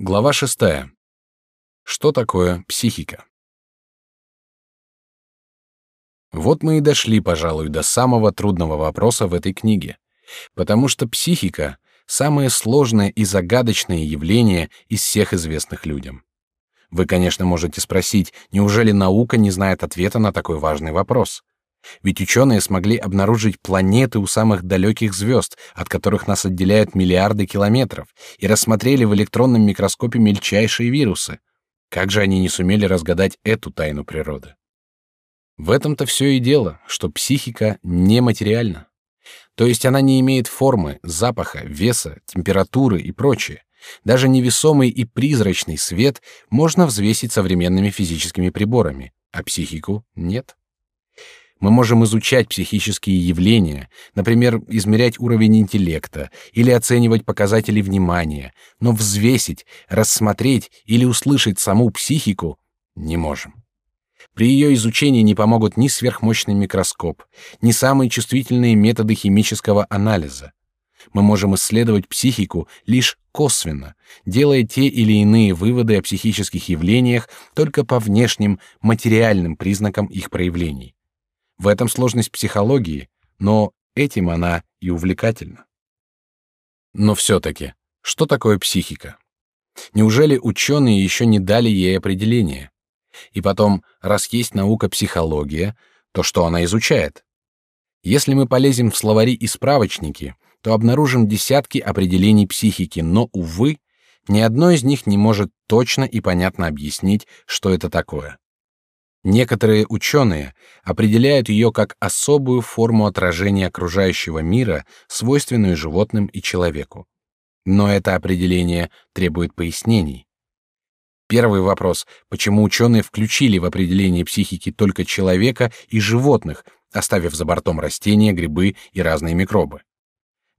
Глава шестая. Что такое психика? Вот мы и дошли, пожалуй, до самого трудного вопроса в этой книге, потому что психика — самое сложное и загадочное явление из всех известных людям. Вы, конечно, можете спросить, неужели наука не знает ответа на такой важный вопрос? Ведь ученые смогли обнаружить планеты у самых далеких звезд, от которых нас отделяют миллиарды километров, и рассмотрели в электронном микроскопе мельчайшие вирусы. Как же они не сумели разгадать эту тайну природы? В этом-то все и дело, что психика нематериальна. То есть она не имеет формы, запаха, веса, температуры и прочее. Даже невесомый и призрачный свет можно взвесить современными физическими приборами, а психику нет. Мы можем изучать психические явления, например, измерять уровень интеллекта или оценивать показатели внимания, но взвесить, рассмотреть или услышать саму психику не можем. При ее изучении не помогут ни сверхмощный микроскоп, ни самые чувствительные методы химического анализа. Мы можем исследовать психику лишь косвенно, делая те или иные выводы о психических явлениях только по внешним материальным признакам их проявлений. В этом сложность психологии, но этим она и увлекательна. Но все-таки, что такое психика? Неужели ученые еще не дали ей определение? И потом, раз есть наука психология, то что она изучает? Если мы полезем в словари и справочники, то обнаружим десятки определений психики, но, увы, ни одно из них не может точно и понятно объяснить, что это такое. Некоторые ученые определяют ее как особую форму отражения окружающего мира, свойственную животным и человеку. Но это определение требует пояснений. Первый вопрос: почему ученые включили в определение психики только человека и животных, оставив за бортом растения, грибы и разные микробы?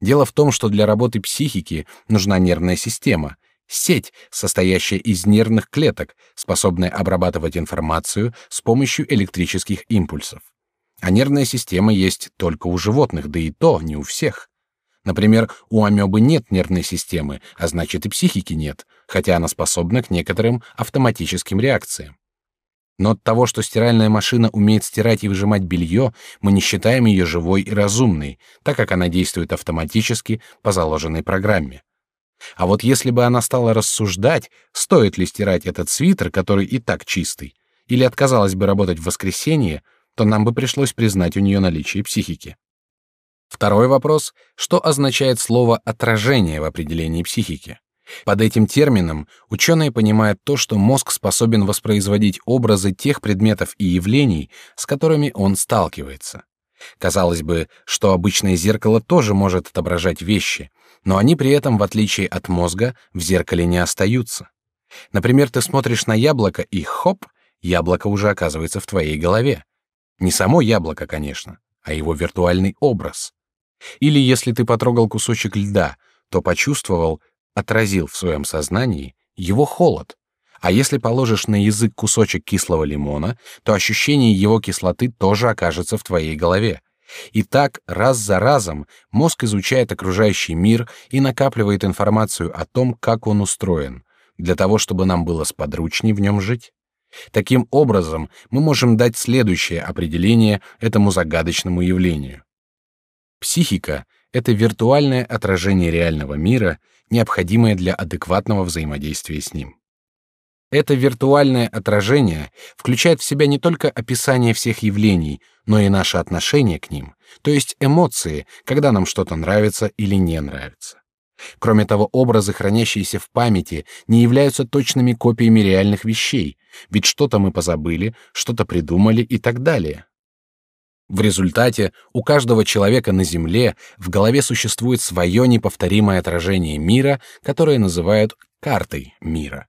Дело в том, что для работы психики нужна нервная система, сеть, состоящая из нервных клеток, способная обрабатывать информацию с помощью электрических импульсов. А нервная система есть только у животных, да и то не у всех. Например, у амебы нет нервной системы, а значит и психики нет, хотя она способна к некоторым автоматическим реакциям. Но от того, что стиральная машина умеет стирать и выжимать белье, мы не считаем ее живой и разумной, так как она действует автоматически по заложенной программе. А вот если бы она стала рассуждать, стоит ли стирать этот свитер, который и так чистый, или отказалась бы работать в воскресенье, то нам бы пришлось признать у нее наличие психики. Второй вопрос: что означает слово отражение в определении психики? Под этим термином ученые понимают то, что мозг способен воспроизводить образы тех предметов и явлений, с которыми он сталкивается. Казалось бы, что обычное зеркало тоже может отображать вещи, но они при этом, в отличие от мозга, в зеркале не остаются. Например, ты смотришь на яблоко и хоп, яблоко уже оказывается в твоей голове. Не само яблоко, конечно, а его виртуальный образ. Или если ты потрогал кусочек льда, то почувствовал, отразил в своем сознании его холод. А если положишь на язык кусочек кислого лимона, то ощущение его кислоты тоже окажется в твоей голове. И так раз за разом мозг изучает окружающий мир и накапливает информацию о том, как он устроен, для того, чтобы нам было сподручней в нем жить. Таким образом, мы можем дать следующее определение этому загадочному явлению. Психика — это виртуальное отражение реального мира, необходимое для адекватного взаимодействия с ним. Это виртуальное отражение включает в себя не только описание всех явлений, но и наше отношение к ним, то есть эмоции, когда нам что-то нравится или не нравится. Кроме того, образы, хранящиеся в памяти, не являются точными копиями реальных вещей, ведь что-то мы позабыли, что-то придумали и так далее. В результате у каждого человека на Земле в голове существует свое неповторимое отражение мира, которое называют картой мира.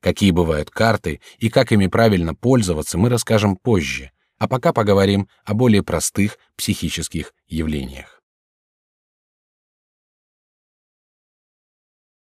Какие бывают карты и как ими правильно пользоваться, мы расскажем позже, а пока поговорим о более простых психических явлениях.